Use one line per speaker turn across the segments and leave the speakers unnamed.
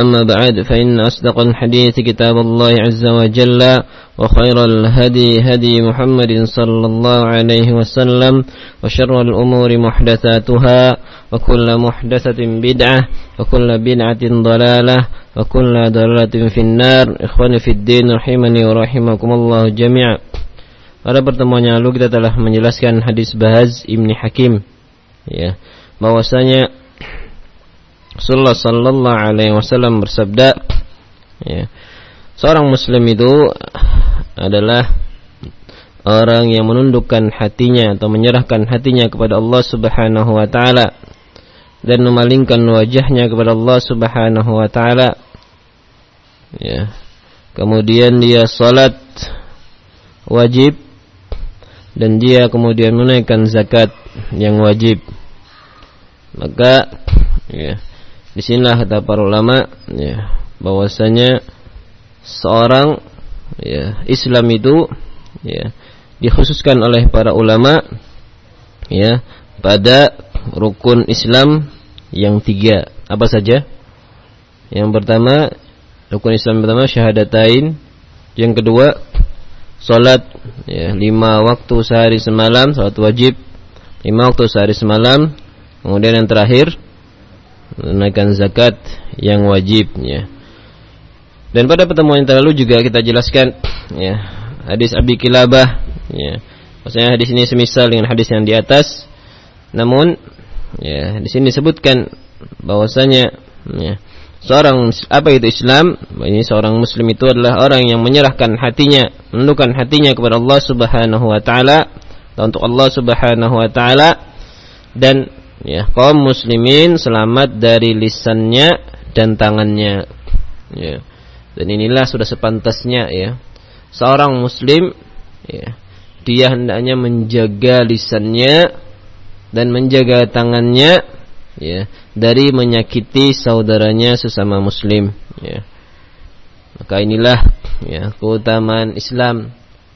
أما بعد فإن أصدق الحديث كتاب الله عز وجل وخير الهدي هدي محمد صلى الله عليه وسلم وشر الأمور محدثاتها وكل محدثة بدعة وكل بدعة ضلالة وكل ضلالة في النار إخواني في الدين رحمني ورحمكم الله جميعا Pada pertemuan yang lalu kita telah menjelaskan hadis Bahaz Ibni Hakim ya bahwasanya Rasulullah sallallahu alaihi wasallam bersabda ya seorang muslim itu adalah orang yang menundukkan hatinya atau menyerahkan hatinya kepada Allah Subhanahu wa taala dan memalingkan wajahnya kepada Allah Subhanahu wa taala. Ya. Kemudian dia salat wajib dan dia kemudian menunaikan zakat yang wajib. Maka ya di sinilah kata para ulama ya bahwasanya seorang ya Islam itu ya dikhususkan oleh para ulama ya pada rukun Islam yang tiga. Apa saja? Yang pertama rukun Islam pertama syahadatain. Yang kedua salat ya lima waktu sehari semalam salat wajib lima waktu sehari semalam. Kemudian yang terakhir menunaikan zakat yang wajib ya. Dan pada pertemuan yang terlalu juga kita jelaskan ya hadis Abi Kilabah ya. Maksudnya hadis ini semisal dengan hadis yang di atas. Namun ya di sini disebutkan bahwasanya ya, seorang apa itu Islam? Ini seorang muslim itu adalah orang yang menyerahkan hatinya, menundukkan hatinya kepada Allah Subhanahu wa taala untuk Allah Subhanahu wa taala dan ya kaum muslimin selamat dari lisannya dan tangannya. Ya dan inilah sudah sepantasnya ya. Seorang muslim ya dia hendaknya menjaga lisannya dan menjaga tangannya ya dari menyakiti saudaranya sesama muslim ya. Maka inilah ya keutamaan Islam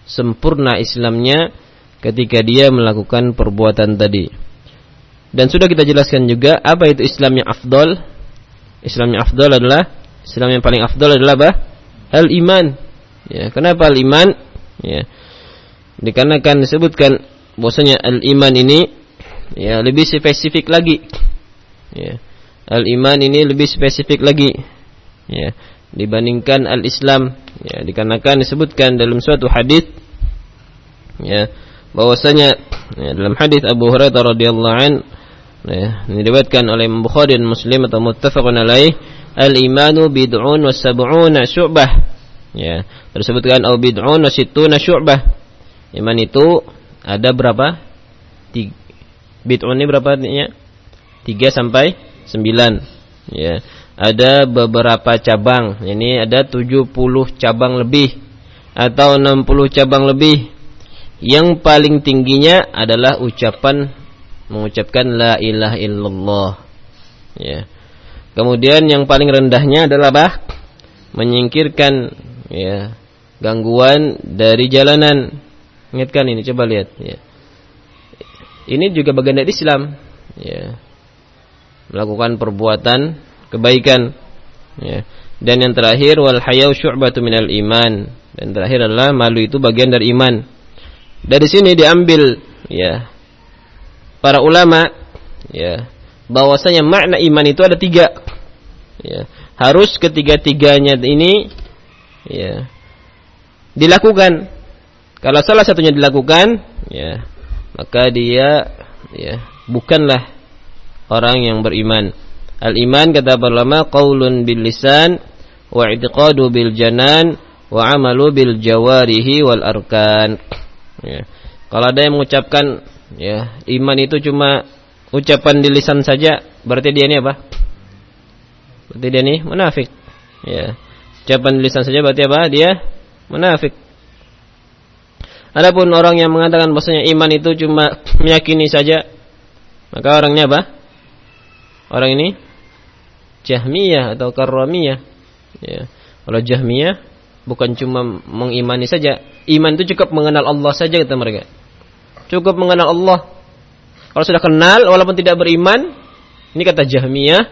sempurna Islamnya ketika dia melakukan perbuatan tadi dan sudah kita jelaskan juga apa itu Islam yang afdol. Islam yang afdol adalah Islam yang paling afdol adalah apa? Al iman. Ya, kenapa al iman? Ya. Dikarenakan disebutkan bahwasanya al iman ini ya lebih spesifik lagi. Ya. Al iman ini lebih spesifik lagi. Ya, dibandingkan al Islam. Ya, dikarenakan disebutkan dalam suatu hadis ya bahwasanya ya, dalam hadis Abu Hurairah radhiyallahu an Ya, ini diriwayatkan oleh Bukhari dan Muslim atau muttafaqun alaih al-imanu bid'un wa sab'una syu'bah. Ya, tersebutkan au bid'un wa sittuna syu'bah. Iman itu ada berapa? Tiga. Bid'un ini berapa artinya? 3 sampai 9. Ya. Ada beberapa cabang. Ini ada 70 cabang lebih atau 60 cabang lebih. Yang paling tingginya adalah ucapan mengucapkan la ilaha illallah. Ya. Kemudian yang paling rendahnya adalah apa? Menyingkirkan ya gangguan dari jalanan. Ingatkan ini, coba lihat ya. Ini juga bagian dari Islam. Ya. Melakukan perbuatan kebaikan. Ya. Dan yang terakhir wal hayau syu'batu minal iman. Dan terakhir adalah malu itu bagian dari iman. Dari sini diambil ya para ulama ya bahwasanya makna iman itu ada tiga. Ya, harus ketiga-tiganya ini ya dilakukan. Kalau salah satunya dilakukan, ya maka dia ya bukanlah orang yang beriman. Al-iman kata para ulama qaulun bil lisan wa i'tiqadu bil janan wa amalu bil jawarihi wal arkan. Ya. Kalau ada yang mengucapkan ya iman itu cuma ucapan di lisan saja, berarti dia ini apa? Berarti dia ini munafik. Ya. Ucapan di lisan saja berarti apa? Dia munafik. Adapun orang yang mengatakan bahwasanya iman itu cuma meyakini saja, maka orangnya apa? Orang ini Jahmiyah atau Karramiyah. Ya. Kalau Jahmiyah bukan cuma mengimani saja, iman itu cukup mengenal Allah saja kata mereka. Cukup mengenal Allah. Kalau sudah kenal walaupun tidak beriman, ini kata Jahmiyah,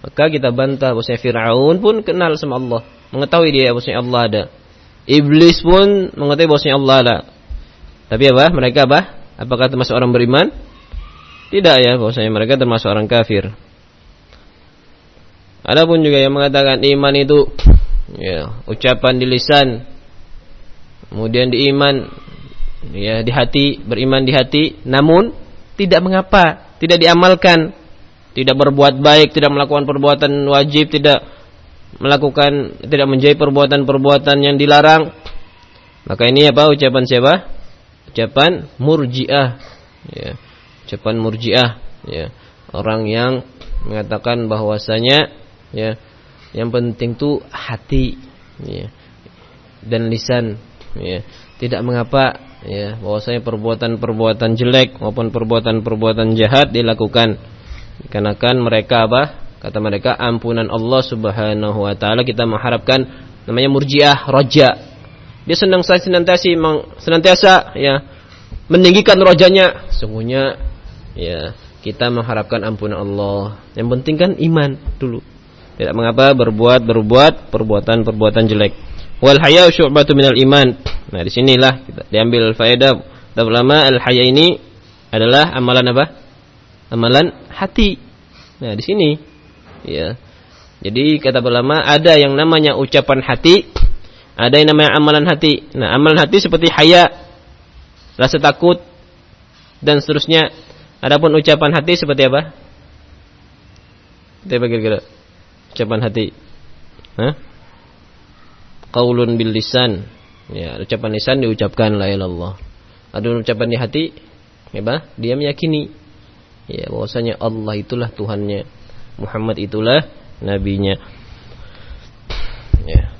maka kita bantah bahwasanya Firaun pun kenal sama Allah, mengetahui dia bahwasanya Allah ada. Iblis pun mengetahui bahwasanya Allah ada. Tapi apa? Mereka apa? Apakah termasuk orang beriman? Tidak ya, bahwasanya mereka termasuk orang kafir. Adapun juga yang mengatakan iman itu ya, ucapan di lisan, kemudian di iman ya di hati, beriman di hati, namun tidak mengapa, tidak diamalkan, tidak berbuat baik, tidak melakukan perbuatan wajib, tidak melakukan tidak menjadi perbuatan-perbuatan yang dilarang. Maka ini apa ucapan siapa? Ucapan murjiah. Ya. Ucapan murjiah, ya. Orang yang mengatakan bahwasanya ya yang penting tuh hati ya dan lisan ya tidak mengapa ya bahwasanya perbuatan-perbuatan jelek maupun perbuatan-perbuatan jahat dilakukan. Karena kan mereka apa? Kata mereka ampunan Allah Subhanahu wa taala. Kita mengharapkan namanya murjiah roja. Dia senang senantiasa senantiasa ya meninggikan rojanya. Sungguhnya ya kita mengharapkan ampunan Allah. Yang penting kan iman dulu. Tidak mengapa berbuat berbuat perbuatan-perbuatan jelek. Wal haya syu'batu minal iman. Nah, di sinilah kita diambil faedah ulama al haya ini adalah amalan apa? Amalan hati. Nah, di sini ya. Jadi kata ulama ada yang namanya ucapan hati, ada yang namanya amalan hati. Nah, amalan hati seperti haya, rasa takut dan seterusnya. Adapun ucapan hati seperti apa? Kita kira-kira ucapan hati. Hah? Qaulun bil lisan. Ya, ucapan lisan diucapkan la ilallah. Ada ucapan di hati, ya Dia meyakini ya bahwasanya Allah itulah Tuhannya. Muhammad itulah nabinya. Ya.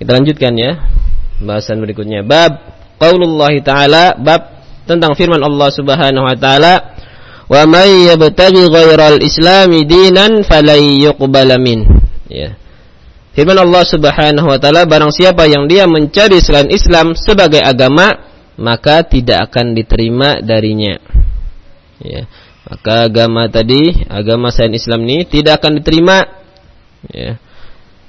Kita lanjutkan ya. Bahasan berikutnya bab qaulullah taala bab tentang firman Allah Subhanahu wa taala wa may yabtaghi ghairal islami dinan falan yuqbala ya firman Allah Subhanahu wa taala barang siapa yang dia mencari selain Islam sebagai agama maka tidak akan diterima darinya. Ya. Maka agama tadi agama selain Islam ini tidak akan diterima. Ya.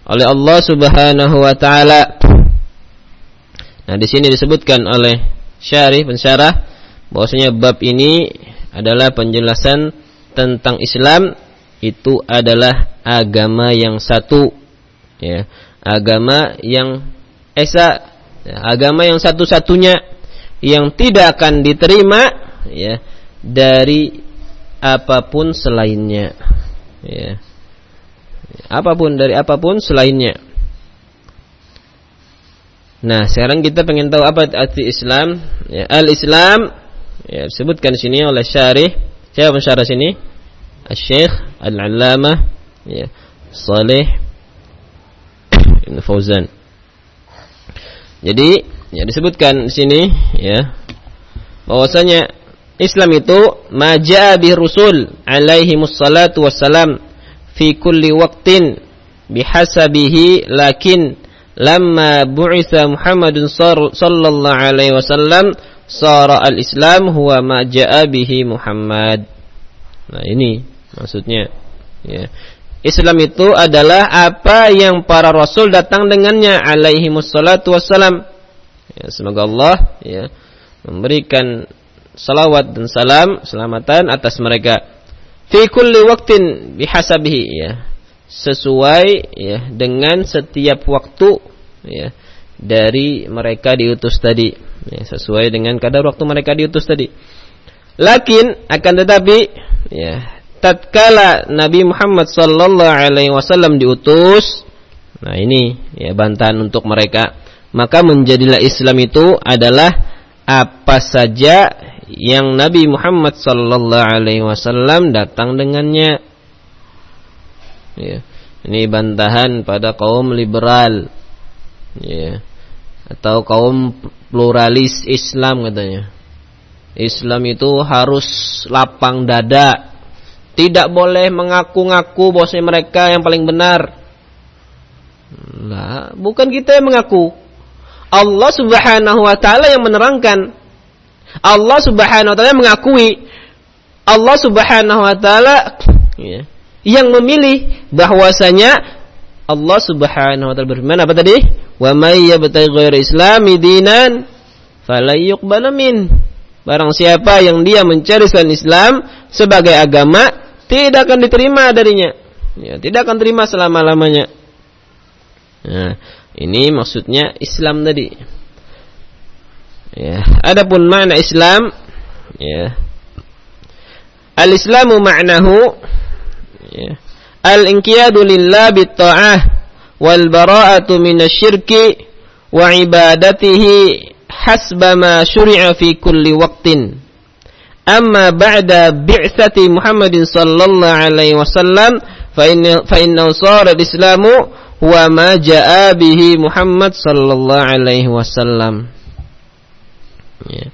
Oleh Allah Subhanahu wa taala. Nah di sini disebutkan oleh syarih pensyarah bahwasanya bab ini adalah penjelasan tentang Islam itu adalah agama yang satu ya. Agama yang esa ya, agama yang satu-satunya yang tidak akan diterima ya dari apa pun selainnya. Ya. Apa pun dari apa pun selainnya. Nah, sekarang kita pengen tahu apa arti Islam. Ya, Al-Islam ya disebutkan di sini oleh syarih. Siapa pensyarah sini? Syekh Al-Allamah ya Saleh Ibn Fauzan jadi ya disebutkan di sini ya bahwasanya Islam itu maja bi rusul alaihi musallatu wassalam fi kulli waqtin bihasabihi lakin lamma bu'itha Muhammadun sallallahu alaihi wasallam sara al-Islam huwa ma bihi Muhammad. Nah, ini maksudnya ya. Islam itu adalah apa yang para rasul datang dengannya alaihi wassalatu wassalam. Ya, semoga Allah ya memberikan salawat dan salam selamatan atas mereka. Fi kulli waqtin bihasabihi ya sesuai ya dengan setiap waktu ya dari mereka diutus tadi. Ya, sesuai dengan kadar waktu mereka diutus tadi. Lakin akan tetapi ya tatkala Nabi Muhammad sallallahu alaihi wasallam diutus nah ini ya bantahan untuk mereka maka menjadilah Islam itu adalah apa saja yang Nabi Muhammad sallallahu alaihi wasallam datang dengannya. Ya. Ini bantahan pada kaum liberal. Ya. Atau kaum pluralis Islam katanya. Islam itu harus lapang dada. Tidak boleh mengaku-ngaku bahwasanya mereka yang paling benar. Nah, bukan kita yang mengaku. Allah Subhanahu wa taala yang menerangkan. Allah Subhanahu wa taala mengakui Allah Subhanahu wa taala ya, yang memilih bahwasanya Allah Subhanahu wa taala berfirman apa tadi? Wa may yabtaghi ghaira islami dinan falayyuqbal min. Barang siapa yang dia mencari selain Islam sebagai agama, tidak akan diterima darinya. Ya, tidak akan terima selama-lamanya. Nah, ini maksudnya Islam tadi. Ya, adapun makna Islam ya. Al-Islamu ma'nahu ya. Al-inqiyadu lillah bit-ta'ah wal bara'atu minasyirki wa ibadatihi hasba ma syuri'a fi kulli waqtin. Amma ba'da bi'tsati Muhammadin sallallahu alaihi wasallam fa inna fa sara al-islamu huwa ma jaa bihi Muhammad sallallahu alaihi wasallam. Ya.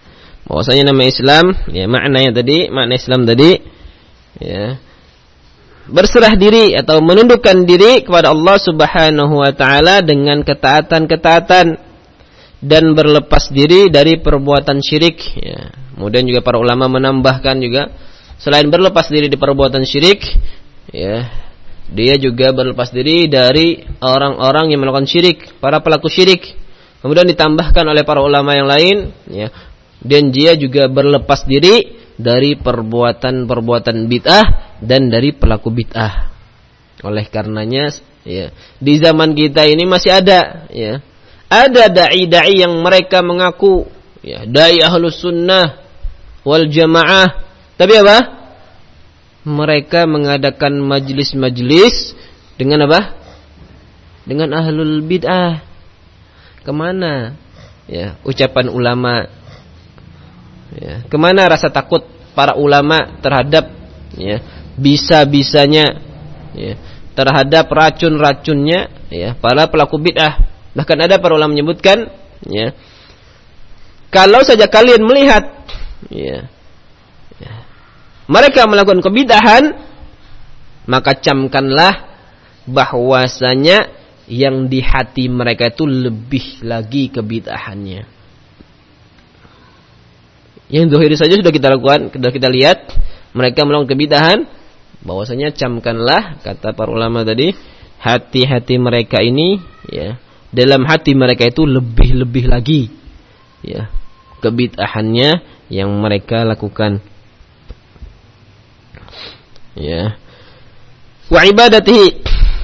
Bahwasanya nama Islam, ya maknanya tadi, makna Islam tadi ya berserah diri atau menundukkan diri kepada Allah Subhanahu wa taala dengan ketaatan-ketaatan dan berlepas diri dari perbuatan syirik ya. Kemudian juga para ulama menambahkan juga selain berlepas diri dari perbuatan syirik ya dia juga berlepas diri dari orang-orang yang melakukan syirik, para pelaku syirik. Kemudian ditambahkan oleh para ulama yang lain, ya, dan dia juga berlepas diri dari perbuatan-perbuatan bid'ah dan dari pelaku bid'ah. Oleh karenanya, ya, di zaman kita ini masih ada, ya, ada dai-dai yang mereka mengaku, ya, dai ahlus sunnah wal jamaah, tapi apa? mereka mengadakan majlis-majlis dengan apa? Dengan ahlul bid'ah. Ke mana? Ya, ucapan ulama. Ya, ke mana rasa takut para ulama terhadap ya, bisa-bisanya ya, terhadap racun-racunnya ya, para pelaku bid'ah. Bahkan ada para ulama menyebutkan ya, kalau saja kalian melihat ya, mereka melakukan kebidahan, maka camkanlah bahwasanya yang di hati mereka itu lebih lagi kebidahannya. Yang dohiri saja sudah kita lakukan, sudah kita lihat mereka melakukan kebidahan, bahwasanya camkanlah kata para ulama tadi hati-hati mereka ini ya dalam hati mereka itu lebih-lebih lagi. Ya kebidahannya yang mereka lakukan. Ya. Wa ibadatihi.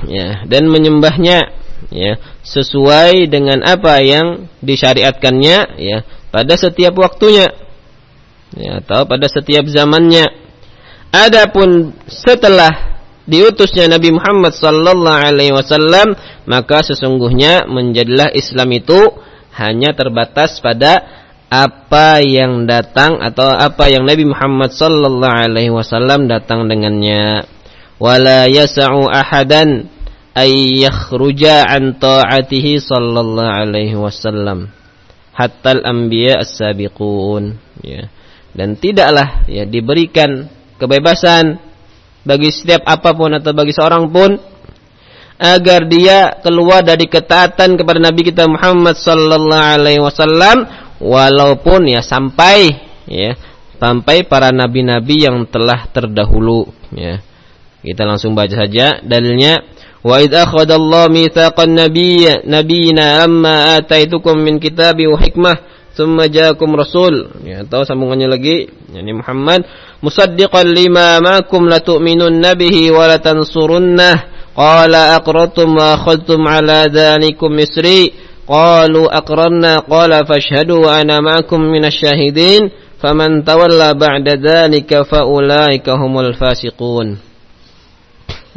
Ya dan menyembahnya ya sesuai dengan apa yang disyariatkannya ya pada setiap waktunya ya atau pada setiap zamannya. Adapun setelah diutusnya Nabi Muhammad sallallahu alaihi wasallam maka sesungguhnya menjadilah Islam itu hanya terbatas pada apa yang datang atau apa yang Nabi Muhammad sallallahu alaihi wasallam datang dengannya. Wala yas'u ahadan ay yakhruja an ta'atihi sallallahu alaihi wasallam. Hatta al-anbiya as-sabiqun. Ya. Dan tidaklah ya diberikan kebebasan bagi setiap apa pun atau bagi seorang pun agar dia keluar dari ketaatan kepada Nabi kita Muhammad sallallahu alaihi wasallam walaupun ya sampai ya sampai para nabi-nabi yang telah terdahulu ya. Kita langsung baca saja dalilnya. Wa idh akhadha Allah mitsaqan nabiyya nabiyina amma ataitukum min kitabi wa hikmah thumma ja'akum rasul. Ya, atau sambungannya lagi, yani Muhammad musaddiqan lima ma'akum la tu'minunna bihi wa la. Qala aqrartum wa akhadhtum ala dhalikum misri. Qalu aqrarna qala fashhadu wa ana ma'akum minasyahidin. Faman tawalla ba'da dzalika faulaika humul fasiqun.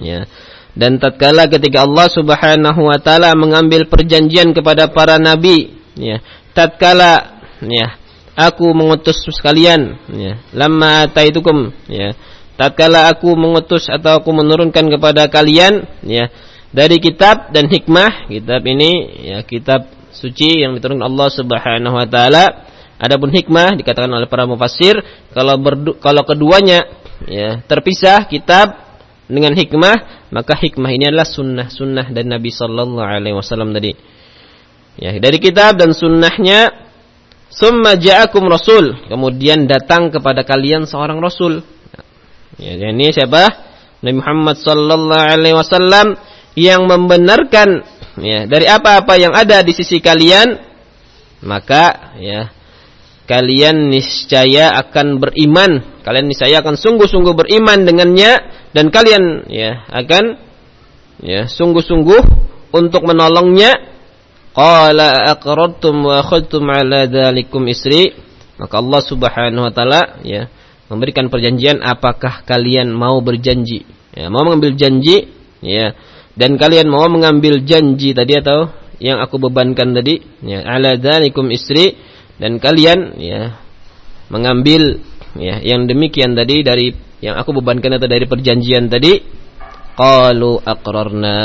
Ya. Dan tatkala ketika Allah Subhanahu wa taala mengambil perjanjian kepada para nabi, ya. Tatkala ya, aku mengutus sekalian, ya. Lamma taitukum, ya. Tatkala aku mengutus atau aku menurunkan kepada kalian, ya, dari kitab dan hikmah, kitab ini ya kitab suci yang diturunkan Allah Subhanahu wa taala Adapun hikmah dikatakan oleh para mufassir kalau berdu, kalau keduanya ya terpisah kitab dengan hikmah maka hikmah ini adalah sunnah sunnah dan Nabi Sallallahu Alaihi Wasallam tadi. Ya dari kitab dan sunnahnya summa ja'akum rasul kemudian datang kepada kalian seorang rasul. Ya, ini siapa? Nabi Muhammad Sallallahu Alaihi Wasallam yang membenarkan ya dari apa-apa yang ada di sisi kalian maka ya kalian niscaya akan beriman, kalian niscaya akan sungguh-sungguh beriman dengannya dan kalian ya akan ya sungguh-sungguh untuk menolongnya. Qala aqradtum wa akhadtum ala dzalikum isri. Maka Allah Subhanahu wa taala ya memberikan perjanjian apakah kalian mau berjanji? Ya, mau mengambil janji ya dan kalian mau mengambil janji tadi atau yang aku bebankan tadi ya ala dzalikum isri dan kalian ya mengambil ya yang demikian tadi dari yang aku bebankan atau dari perjanjian tadi qalu aqrarna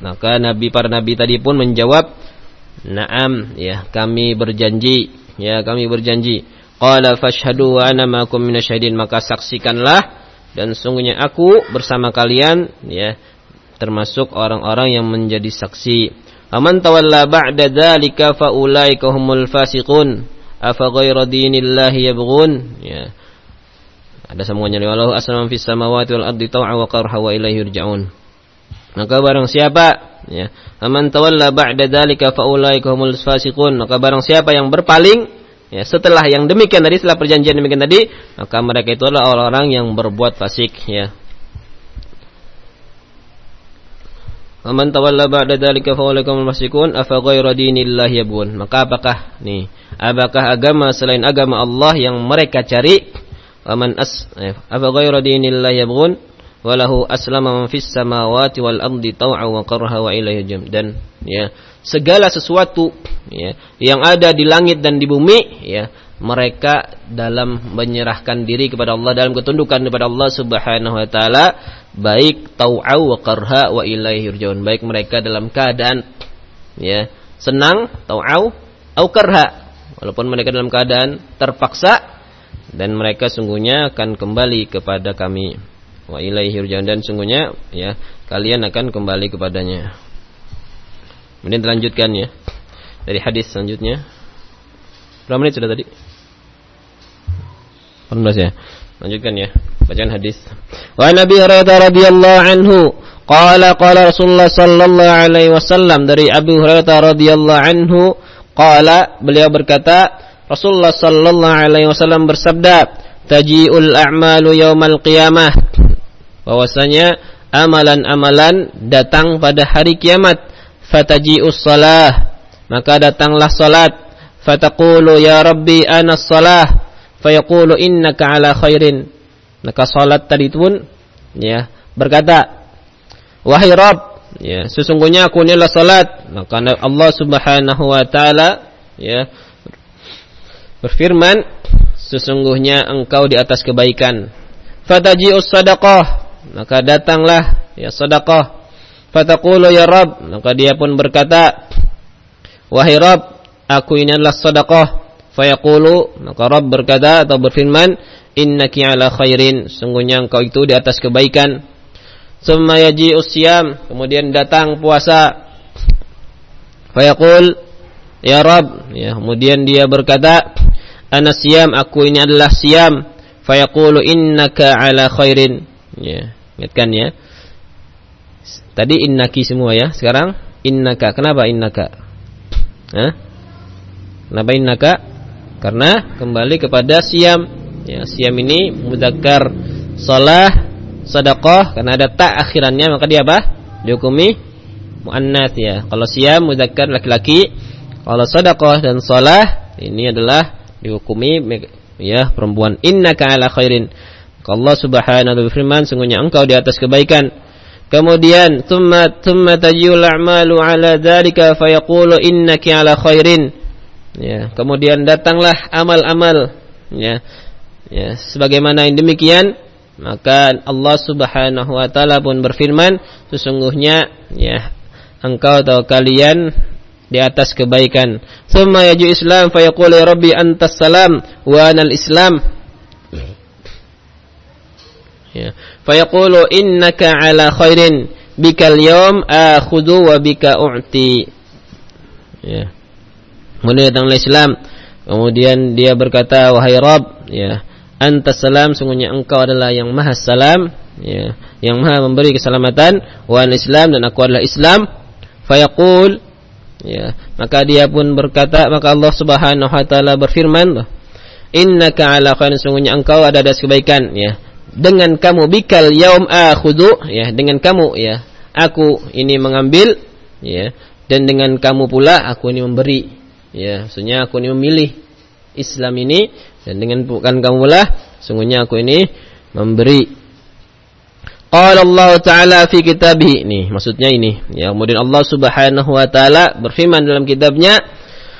maka nabi para nabi tadi pun menjawab na'am ya kami berjanji ya kami berjanji qala fashhadu wa ana ma'akum minasyahidin maka saksikanlah dan sungguhnya aku bersama kalian ya termasuk orang-orang yang menjadi saksi Aman tawalla ba'da dzalika fa ulaika humul fasiqun. Afa ghayra dinillahi yabghun? Ya. Ada sambungannya wallahu aslam fis samawati wal ardi taw'a wa qarha wa ilaihi yurja'un. Maka barang siapa ya, aman tawalla ba'da dzalika fa ulaika humul fasiqun. Maka barang siapa yang berpaling ya setelah yang demikian tadi setelah perjanjian demikian tadi, maka mereka itu adalah orang-orang yang berbuat fasik ya. Aman tawalla ba'da dzalika fa ulaikumul fasiqun afa ghayra dinillahi yabun. Maka apakah nih? Apakah agama selain agama Allah yang mereka cari? Aman as eh, afa ghayra dinillahi yabun walahu aslama man fis samawati wal ardi taw'a wa qarha wa ilayhi jam. Dan ya, segala sesuatu ya, yang ada di langit dan di bumi ya, mereka dalam menyerahkan diri kepada Allah dalam ketundukan kepada Allah Subhanahu wa taala baik tau'au wa karha wa ilaihi yurja'un baik mereka dalam keadaan ya senang tau'au au karha walaupun mereka dalam keadaan terpaksa dan mereka sungguhnya akan kembali kepada kami wa ilaihi yurja'un dan sungguhnya ya kalian akan kembali kepadanya. Kemudian dilanjutkan ya dari hadis selanjutnya. Berapa menit sudah tadi? 18 ya. Lanjutkan ya bacaan hadis. Wa Nabi Hurairah radhiyallahu anhu qala qala Rasulullah sallallahu alaihi wasallam dari Abu Hurairah radhiyallahu anhu qala beliau berkata Rasulullah sallallahu alaihi wasallam bersabda taji'ul a'malu yaumal qiyamah bahwasanya amalan-amalan datang pada hari kiamat fataji'us salah maka datanglah salat fataqulu ya rabbi ana salah fayaqulu innaka ala khairin maka salat tadi pun ya berkata, "Wahai Rabb, ya sesungguhnya aku ini adalah salat." Maka Allah Subhanahu wa taala ya berfirman, "Sesungguhnya engkau di atas kebaikan." Fataji'us sadaqah, maka datanglah ya sedekah. Fataqulu ya Rabb, maka dia pun berkata, "Wahai Rabb, aku ini adalah sedekah." Fayaqulu, maka Rabb berkata atau berfirman, innaki ala khairin. Sungguhnya engkau itu di atas kebaikan. Summa yaji usyam kemudian datang puasa. Fayaqul ya rab ya kemudian dia berkata ana siyam aku ini adalah siam fayaqulu innaka ala khairin. Ya ingatkan ya Tadi innaki semua ya. Sekarang innaka. Kenapa innaka? Hah? Kenapa innaka? Karena kembali kepada siam. Ya, siam ini mudzakkar salah sedekah karena ada tak akhirannya maka dia apa? Dihukumi muannats ya. Kalau siam mudzakkar laki-laki, kalau sedekah dan salah ini adalah dihukumi ya perempuan innaka ala khairin. Allah Subhanahu wa berfirman sungguhnya engkau di atas kebaikan. Kemudian thumma thumma tajul a'malu ala dzalika fayaqulu innaki ala khairin. Ya, kemudian datanglah amal-amal ya. Ya, sebagaimana yang demikian maka Allah Subhanahu wa taala pun berfirman sesungguhnya ya engkau atau kalian di atas kebaikan. Thumma yaju Islam fa yaqulu ya rabbi antas salam wa anal Islam. Ya. Fa yaqulu innaka ala khairin. Bikal yawm akhudhu wa bika u'ti. Ya. Kemudian datang Islam. Kemudian dia berkata wahai Rabb ya. Antas salam sungguhnya engkau adalah yang maha salam. Ya. Yang maha memberi keselamatan. Wa Islam dan aku adalah Islam. Fayaqul ya. Maka dia pun berkata maka Allah Subhanahu wa taala berfirman innaka ala khairin sungguhnya engkau ada atas kebaikan. Ya dengan kamu bikal yaum akhudhu ya dengan kamu ya aku ini mengambil ya dan dengan kamu pula aku ini memberi ya maksudnya aku ini memilih Islam ini dan dengan bukan kamu lah sungguhnya aku ini memberi. Qala Allah Ta'ala fi kitabih Nih maksudnya ini ya, Kemudian Allah Subhanahu Wa Ta'ala berfirman dalam kitabnya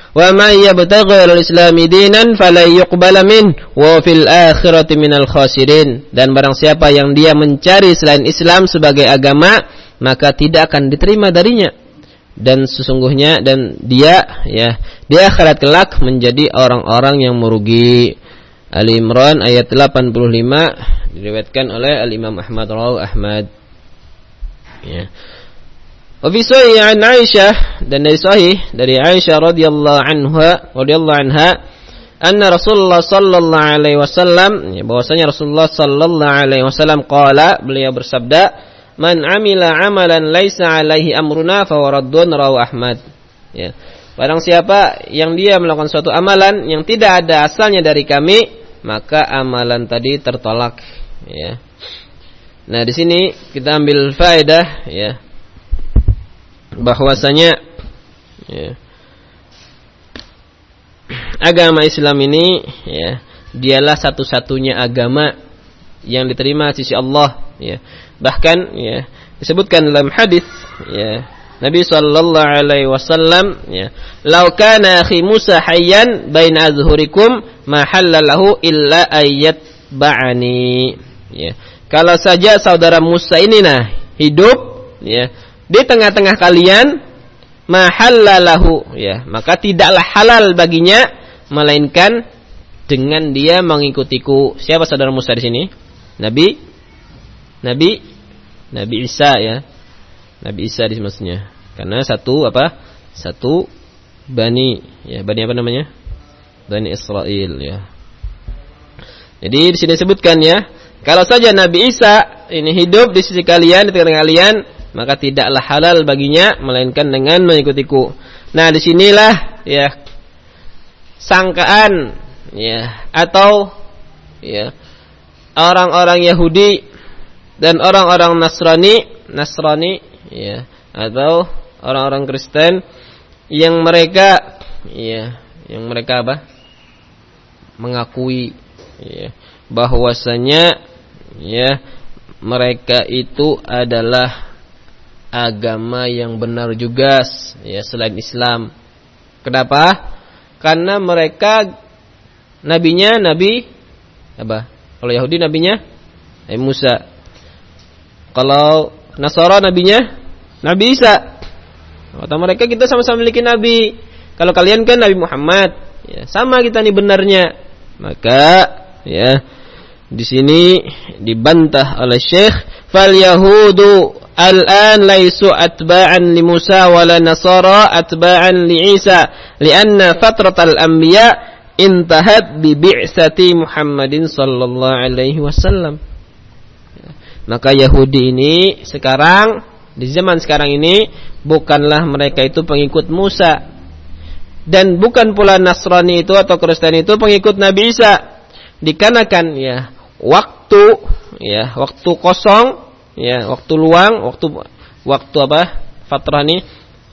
Wa ma yabtaghi al-islami dinan fala yuqbala min wa fil akhirati minal khasirin dan barang siapa yang dia mencari selain Islam sebagai agama maka tidak akan diterima darinya dan sesungguhnya dan dia ya dia akhirat kelak menjadi orang-orang yang merugi. Ali Imran ayat 85 diriwayatkan oleh Al Imam Ahmad rawahu Ahmad. Ya. Wa fi sahih an Aisyah dan dari sahih dari Aisyah radhiyallahu anha radhiyallahu anha anna Rasulullah sallallahu alaihi wasallam ya bahwasanya Rasulullah sallallahu alaihi wasallam qala beliau bersabda man amila amalan laisa alaihi amruna fawaraddun rawu Ahmad. Ya. Barang siapa yang dia melakukan suatu amalan yang tidak ada asalnya dari kami, maka amalan tadi tertolak. Ya. Nah di sini kita ambil faedah ya bahwasanya ya, agama Islam ini ya dialah satu-satunya agama yang diterima sisi Allah ya Bahkan ya disebutkan dalam hadis ya Nabi sallallahu alaihi wasallam ya "Lau kana akhi Musa hayyan baina azhurikum ma halalahu illa ayat ba'ani." Ya. Kalau saja saudara Musa ini nah hidup ya di tengah-tengah kalian ma halalahu ya, maka tidaklah halal baginya melainkan dengan dia mengikutiku. Siapa saudara Musa di sini? Nabi Nabi Nabi Isa ya. Nabi Isa di maksudnya. Karena satu apa? Satu bani ya, bani apa namanya? Bani Israel ya. Jadi di sini disebutkan ya, kalau saja Nabi Isa ini hidup di sisi kalian di tengah kalian, maka tidaklah halal baginya melainkan dengan mengikutiku. Nah, di sinilah ya sangkaan ya atau ya orang-orang Yahudi dan orang-orang Nasrani, Nasrani ya, atau orang-orang Kristen yang mereka ya, yang mereka apa? mengakui ya, bahwasanya ya mereka itu adalah agama yang benar juga ya selain Islam. Kenapa? Karena mereka nabinya nabi apa? Kalau Yahudi nabinya Nabi Musa. Kalau Nasara nabinya Nabi Isa. Kata mereka kita sama-sama memiliki nabi. Kalau kalian kan Nabi Muhammad, ya, sama kita nih benarnya. Maka ya di sini dibantah oleh Syekh fal yahudu الآن ليسوا أتباعا لموسى ولا نصارى أتباعا لعيسى لأن فترة الأنبياء انتهت ببعثة محمد صلى الله عليه وسلم maka Yahudi ini sekarang di zaman sekarang ini bukanlah mereka itu pengikut Musa dan bukan pula Nasrani itu atau Kristen itu pengikut Nabi Isa dikarenakan ya waktu ya waktu kosong ya waktu luang waktu waktu apa fatrah ini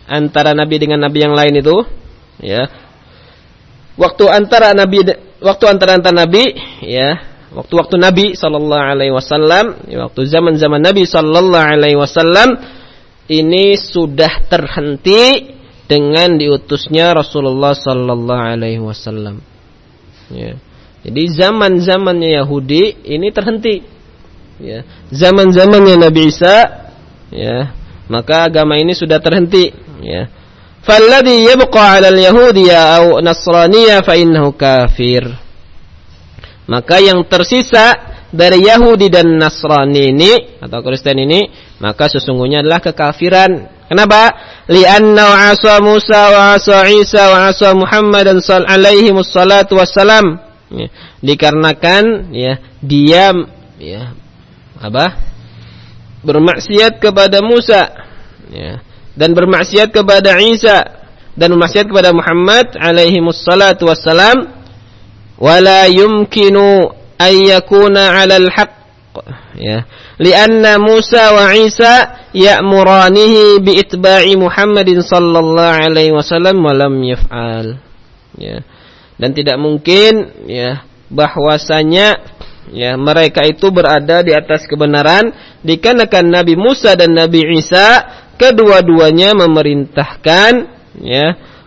antara nabi dengan nabi yang lain itu ya waktu antara nabi waktu antara antara nabi ya waktu-waktu Nabi sallallahu alaihi wasallam, waktu zaman-zaman Nabi sallallahu alaihi wasallam ini sudah terhenti dengan diutusnya Rasulullah sallallahu alaihi wasallam. Ya. Jadi zaman-zamannya Yahudi ini terhenti. Ya. Zaman-zamannya Nabi Isa ya, maka agama ini sudah terhenti, ya. Falladhi yabqa 'ala al-yahudiyya aw nasraniyya fa innahu kafir. Maka yang tersisa dari Yahudi dan Nasrani ini atau Kristen ini maka sesungguhnya adalah kekafiran. Kenapa? Li'anna asa Musa wa asa Isa wa asa Muhammad dan alaihi wassalatu wassalam. Ya. Dikarenakan ya dia ya apa? Bermaksiat kepada Musa. Ya, dan bermaksiat kepada Isa. Dan bermaksiat kepada Muhammad alaihi wassalatu wassalam. Wala yumkinu an yakuna 'ala al-haq ya. Lianna Musa wa Isa ya'muranihi bi itba'i Muhammadin sallallahu alaihi wasallam wa lam yaf'al. Ya. Dan tidak mungkin ya bahwasanya ya mereka itu berada di atas kebenaran dikarenakan Nabi Musa dan Nabi Isa kedua-duanya memerintahkan ya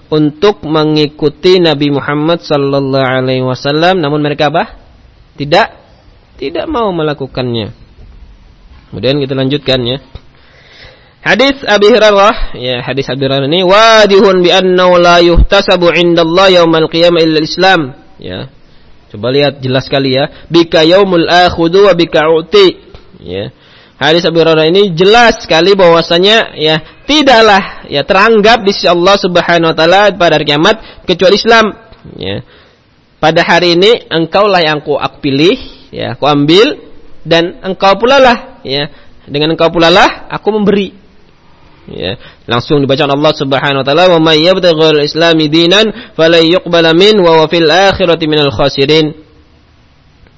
untuk mengikuti Nabi Muhammad sallallahu alaihi wasallam namun mereka apa? Tidak tidak mau melakukannya. Kemudian kita lanjutkan ya. Hadis Abi Hurairah, ya hadis Abi Hurairah ini wadihun bi annahu la yuhtasabu indallahi yaumal qiyamah illa Islam, ya. Coba lihat jelas sekali ya. Bika yaumul akhudu wa bika uti. Ya. Hadis Abu Hurairah ini jelas sekali bahwasanya ya tidaklah ya teranggap di sisi Allah Subhanahu wa taala pada hari kiamat kecuali Islam ya. Pada hari ini engkau lah yang aku, aku pilih ya, aku ambil dan engkau pula lah ya. Dengan engkau pula lah aku memberi. Ya, langsung dibaca Allah Subhanahu wa taala wa may yabtaghil islami dinan falan yuqbala min wa fil akhirati minal khasirin.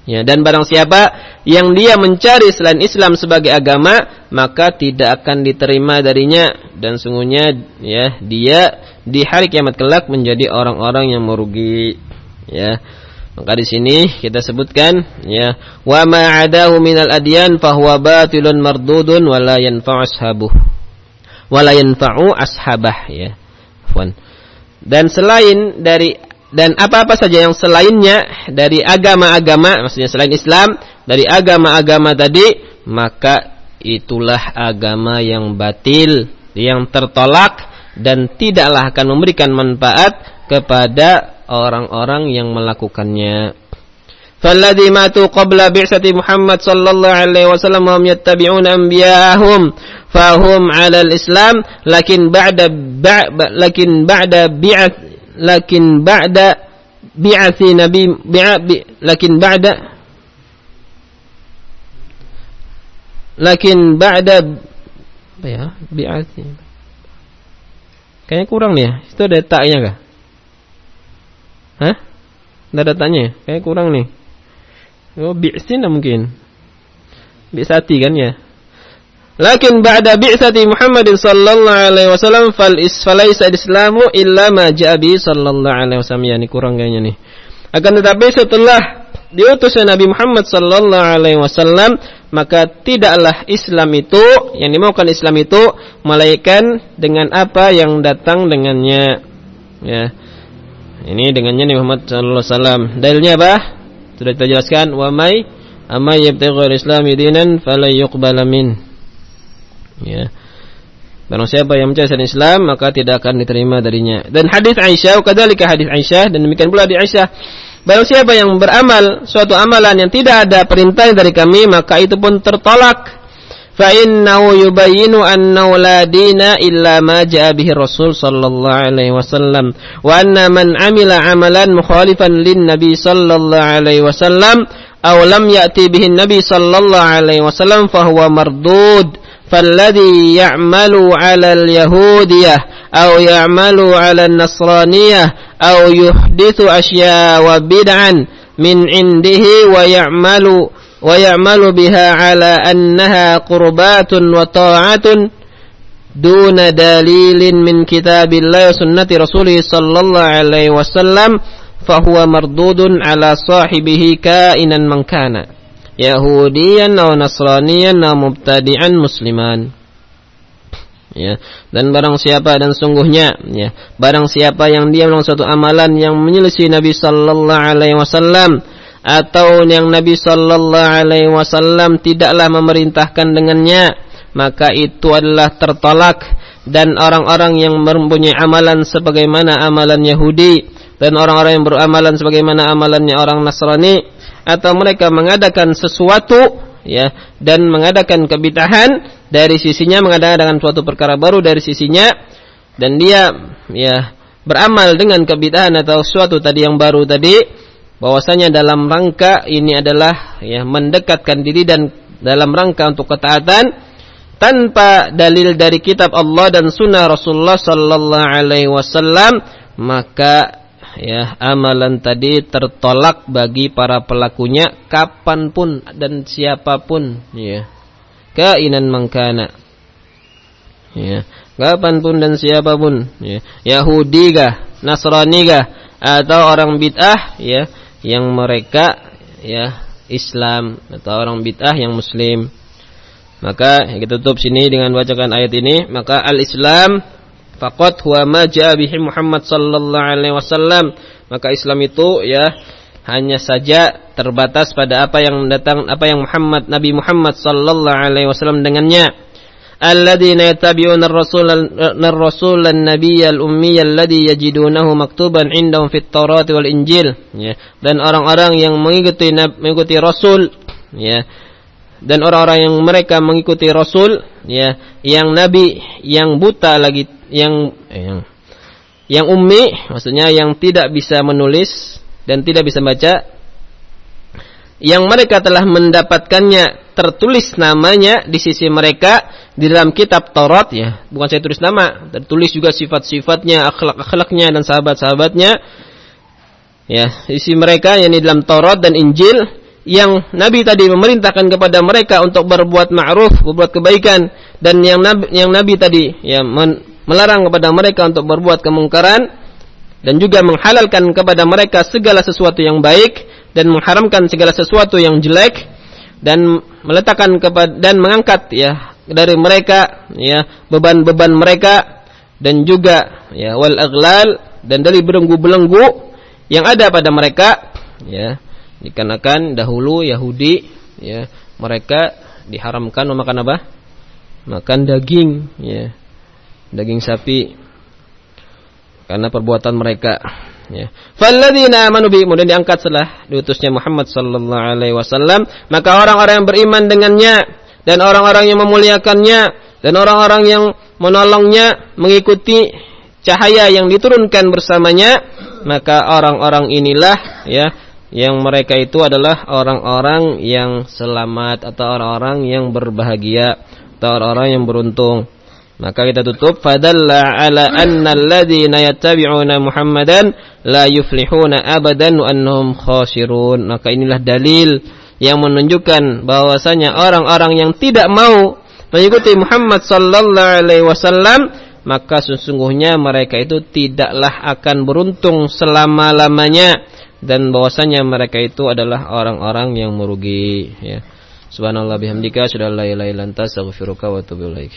Ya, dan barang siapa yang dia mencari selain Islam sebagai agama, maka tidak akan diterima darinya dan sungguhnya ya dia di hari kiamat kelak menjadi orang-orang yang merugi. Ya. Maka di sini kita sebutkan ya wa ma adahu minal adyan fahuwa batilun mardudun wa la yanfa'u ashabuh. Wa la yanfa'u ashabah ya. Dan selain dari dan apa-apa saja yang selainnya dari agama-agama, maksudnya selain Islam, dari agama-agama tadi, maka itulah agama yang batil, yang tertolak dan tidaklah akan memberikan manfaat kepada orang-orang yang melakukannya. فالذي ماتوا قبل بعثة محمد صلى الله عليه وسلم وهم يتبعون أنبياءهم فهم على الإسلام لكن بعد لكن بعد بعث lakin ba'da bi'ati nabi bi'a bi, lakin ba'da lakin ba'da apa ya bi'ati kayaknya kurang nih ya itu ada taknya kah hah tidak ada taknya kayaknya kurang nih oh bi'sin mungkin bi'sati kan ya Lakin ba'da bi'sati Muhammadin sallallahu alaihi wasallam fal is falaisa islamu illa ma ja'a bi sallallahu alaihi wasallam. Yani kurang kayaknya nih. Akan tetapi setelah diutusnya Nabi Muhammad sallallahu alaihi wasallam, maka tidaklah Islam itu yang dimaukan Islam itu melainkan dengan apa yang datang dengannya. Ya. Ini dengannya Nabi Muhammad sallallahu alaihi wasallam. Dalilnya apa? Sudah kita jelaskan wa may amma yabtaghi al-islam dinan fala min. Ya. Barang siapa yang mencari Islam maka tidak akan diterima darinya. Dan hadis Aisyah, kadzalika hadis Aisyah dan demikian pula di Aisyah. Barang siapa yang beramal suatu amalan yang tidak ada perintah dari kami maka itu pun tertolak. فإنه يبين أنه لا دين إلا ما جاء به الرسول صلى الله عليه وسلم وأن من عمل عملا مخالفا للنبي صلى الله عليه وسلم أو لم يأتي به النبي صلى الله عليه وسلم فهو مردود. فالذي يعمل على اليهودية أو يعمل على النصرانية أو يحدث أشياء وبدعا من عنده ويعمل ويعمل بها على أنها قربات وطاعة دون دليل من كتاب الله وسنة رسوله صلى الله عليه وسلم فهو مردود على صاحبه كائنا من كان يهوديا أو نصرانيا أو مبتدعا مسلما ya dan barang siapa dan sungguhnya ya barang siapa yang dia melakukan suatu amalan yang menyelisih Nabi sallallahu alaihi wasallam atau yang Nabi sallallahu alaihi wasallam tidaklah memerintahkan dengannya, maka itu adalah tertolak dan orang-orang yang mempunyai amalan sebagaimana amalan Yahudi dan orang-orang yang beramalan sebagaimana amalannya orang Nasrani atau mereka mengadakan sesuatu ya dan mengadakan kebitahan dari sisinya mengadakan suatu perkara baru dari sisinya dan dia ya beramal dengan kebitahan atau sesuatu tadi yang baru tadi bahwasanya dalam rangka ini adalah ya mendekatkan diri dan dalam rangka untuk ketaatan tanpa dalil dari kitab Allah dan sunnah Rasulullah sallallahu alaihi wasallam maka ya amalan tadi tertolak bagi para pelakunya kapan pun dan siapa pun ya. Kainan mangkana ya kapan pun dan siapa pun ya. Yahudi kah Nasrani kah atau orang bid'ah ya yang mereka ya Islam atau orang bid'ah yang muslim. Maka kita tutup sini dengan bacakan ayat ini. Maka al-Islam faqat huwa ma Muhammad sallallahu alaihi wasallam. Maka Islam itu ya hanya saja terbatas pada apa yang datang apa yang Muhammad Nabi Muhammad sallallahu alaihi wasallam dengannya alladzina yattabi'una ar-rasul ar-rasul an-nabiy al-ummiy alladhi yajidunahu maktuban ya. Dan orang-orang yang mengikuti mengikuti rasul ya. Dan orang-orang yang mereka mengikuti rasul ya. Yang nabi yang buta lagi yang yang yang ummi maksudnya yang tidak bisa menulis dan tidak bisa baca yang mereka telah mendapatkannya tertulis namanya di sisi mereka di dalam kitab Taurat ya. Bukan saya tulis nama tertulis juga sifat-sifatnya akhlak-akhlaknya dan sahabat-sahabatnya. Ya isi mereka yang di dalam Taurat dan Injil yang Nabi tadi memerintahkan kepada mereka untuk berbuat ma'ruf, berbuat kebaikan dan yang Nabi, yang Nabi tadi ya men, melarang kepada mereka untuk berbuat kemungkaran dan juga menghalalkan kepada mereka segala sesuatu yang baik dan mengharamkan segala sesuatu yang jelek dan meletakkan kepada dan mengangkat ya dari mereka ya beban-beban mereka dan juga ya wal aghlal dan dari belenggu-belenggu yang ada pada mereka ya dikarenakan dahulu Yahudi ya mereka diharamkan memakan apa? Makan daging ya daging sapi. Karena perbuatan mereka ya falladzina amanu bi kemudian diangkat setelah diutusnya Muhammad sallallahu alaihi wasallam maka orang-orang yang beriman dengannya dan orang-orang yang memuliakannya dan orang-orang yang menolongnya mengikuti cahaya yang diturunkan bersamanya maka orang-orang inilah ya yang mereka itu adalah orang-orang yang selamat atau orang-orang yang berbahagia atau orang-orang yang beruntung. Maka kita tutup fadalla ala anna alladhina yattabi'una Muhammadan la yuflihuna abadan wa annahum khasirun. Maka inilah dalil yang menunjukkan bahwasanya orang-orang yang tidak mau mengikuti Muhammad sallallahu alaihi wasallam maka sesungguhnya mereka itu tidaklah akan beruntung selama-lamanya. Dan bahwasanya mereka itu adalah orang-orang yang merugi ya. Subhanallah bihamdika sudah la ilaha illa anta astaghfiruka wa atubu ilaik